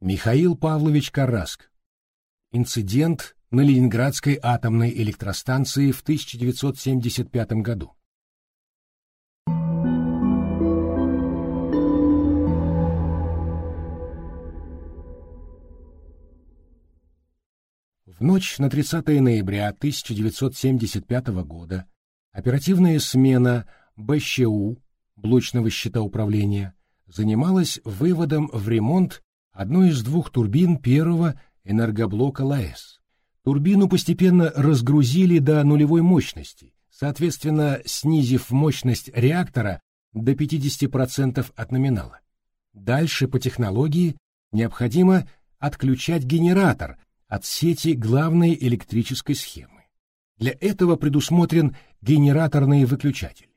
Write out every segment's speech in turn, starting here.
Михаил Павлович Караск. Инцидент на Ленинградской атомной электростанции в 1975 году. В ночь на 30 ноября 1975 года оперативная смена БЩУ, блочного счета управления, занималась выводом в ремонт одной из двух турбин первого энергоблока ЛАЭС. Турбину постепенно разгрузили до нулевой мощности, соответственно, снизив мощность реактора до 50% от номинала. Дальше по технологии необходимо отключать генератор от сети главной электрической схемы. Для этого предусмотрен генераторный выключатель.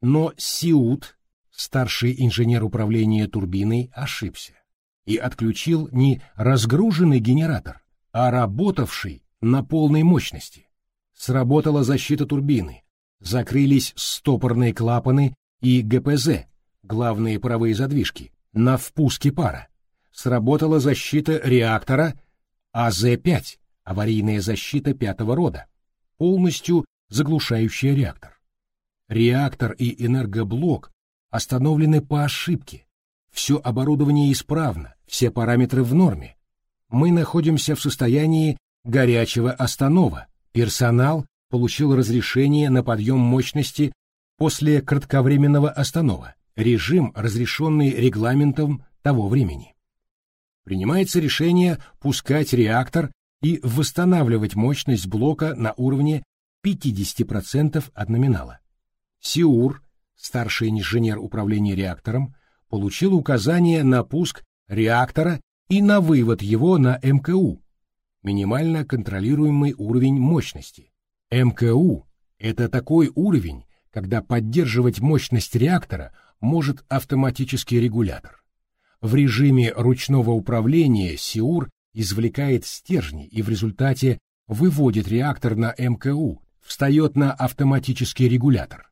Но СИУТ, старший инженер управления турбиной, ошибся и отключил не разгруженный генератор, а работавший на полной мощности. Сработала защита турбины, закрылись стопорные клапаны и ГПЗ, главные паровые задвижки, на впуске пара. Сработала защита реактора АЗ-5, аварийная защита пятого рода, полностью заглушающая реактор. Реактор и энергоблок остановлены по ошибке. Все оборудование исправно, все параметры в норме. Мы находимся в состоянии горячего останова. Персонал получил разрешение на подъем мощности после кратковременного останова, режим, разрешенный регламентом того времени принимается решение пускать реактор и восстанавливать мощность блока на уровне 50% от номинала. Сиур, старший инженер управления реактором, получил указание на пуск реактора и на вывод его на МКУ, минимально контролируемый уровень мощности. МКУ – это такой уровень, когда поддерживать мощность реактора может автоматический регулятор. В режиме ручного управления Сиур извлекает стержни и в результате выводит реактор на МКУ, встает на автоматический регулятор.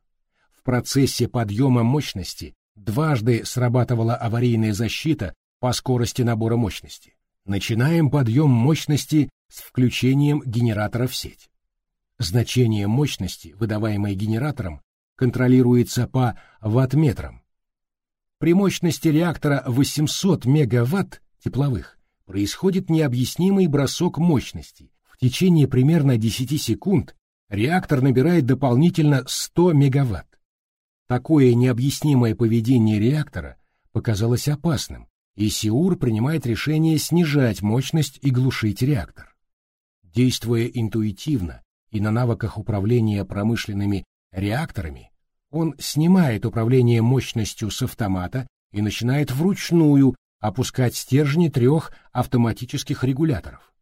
В процессе подъема мощности дважды срабатывала аварийная защита по скорости набора мощности. Начинаем подъем мощности с включением генератора в сеть. Значение мощности, выдаваемой генератором, контролируется по ваттметрам, при мощности реактора 800 мегаватт тепловых происходит необъяснимый бросок мощности. В течение примерно 10 секунд реактор набирает дополнительно 100 мегаватт. Такое необъяснимое поведение реактора показалось опасным, и Сиур принимает решение снижать мощность и глушить реактор. Действуя интуитивно и на навыках управления промышленными реакторами, он снимает управление мощностью с автомата и начинает вручную опускать стержни трех автоматических регуляторов.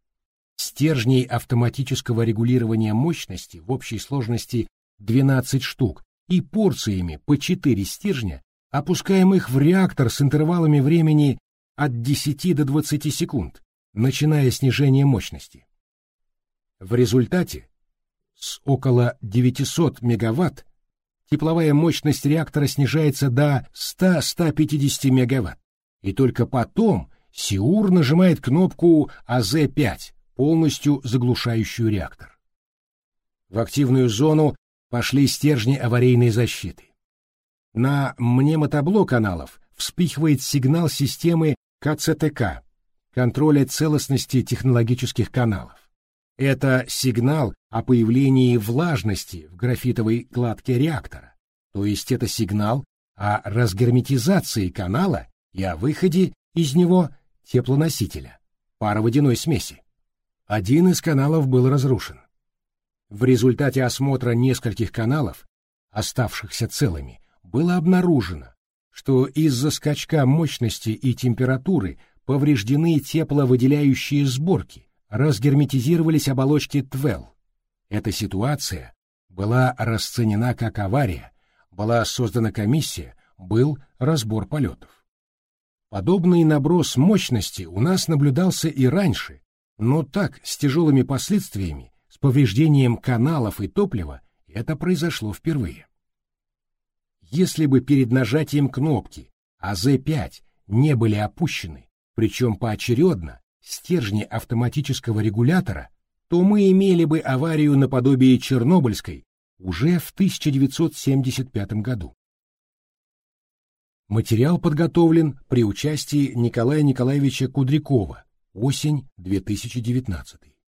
Стержней автоматического регулирования мощности в общей сложности 12 штук и порциями по 4 стержня опускаем их в реактор с интервалами времени от 10 до 20 секунд, начиная снижение мощности. В результате с около 900 мегаватт тепловая мощность реактора снижается до 100-150 мегаватт, и только потом Сиур нажимает кнопку АЗ-5, полностью заглушающую реактор. В активную зону пошли стержни аварийной защиты. На мнемотабло каналов вспыхивает сигнал системы КЦТК, контроля целостности технологических каналов. Это сигнал о появлении влажности в графитовой кладке реактора, то есть это сигнал о разгерметизации канала и о выходе из него теплоносителя, пароводяной смеси. Один из каналов был разрушен. В результате осмотра нескольких каналов, оставшихся целыми, было обнаружено, что из-за скачка мощности и температуры повреждены тепловыделяющие сборки, разгерметизировались оболочки ТВЕЛ. Эта ситуация была расценена как авария, была создана комиссия, был разбор полетов. Подобный наброс мощности у нас наблюдался и раньше, но так, с тяжелыми последствиями, с повреждением каналов и топлива, это произошло впервые. Если бы перед нажатием кнопки АЗ-5 не были опущены, причем поочередно, стержни автоматического регулятора, то мы имели бы аварию наподобие Чернобыльской уже в 1975 году. Материал подготовлен при участии Николая Николаевича Кудрякова. Осень 2019.